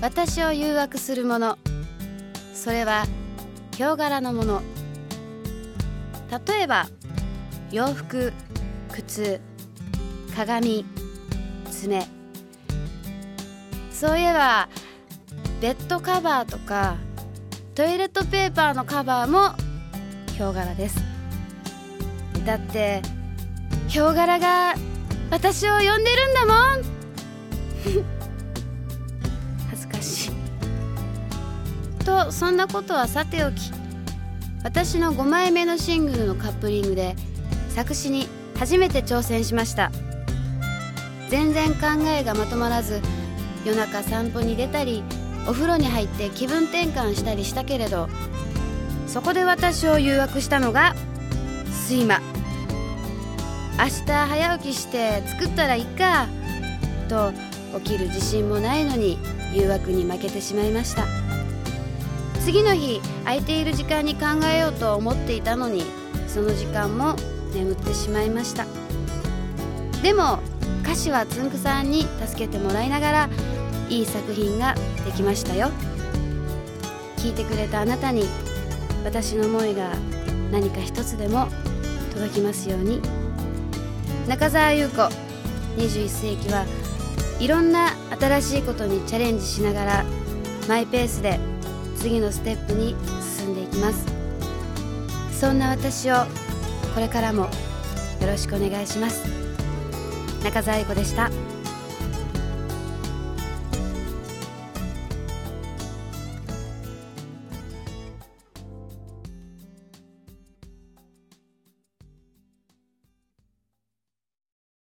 私を誘惑するもの。それはヒョウ柄のもの。例えば洋服靴鏡爪。そういえばベッドカバーとかトイレットペーパーのカバーもヒョウ柄です。だってヒョウ柄が私を呼んでるんだもん。とそんなことはさておき私の5枚目のシングルのカップリングで作詞に初めて挑戦しました。全然考えがまとまらず夜中散歩に出たりお風呂に入って気分転換したりしたけれどそこで私を誘惑したのが睡魔。明日早起きして作ったらいいかと起きる自信もないのに誘惑に負けてしまいました。次の日空いている時間に考えようと思っていたのにその時間も眠ってしまいました。でも歌詞はつんくさんに助けてもらいながらいい作品ができましたよ。聞いてくれたあなたに私の思いが何か一つでも届きますように。中澤優子21世紀はいろんな新しいことにチャレンジしながらマイペースで次のステップに進んでいきますそんな私をこれからもよろしくお願いします中澤英子でした。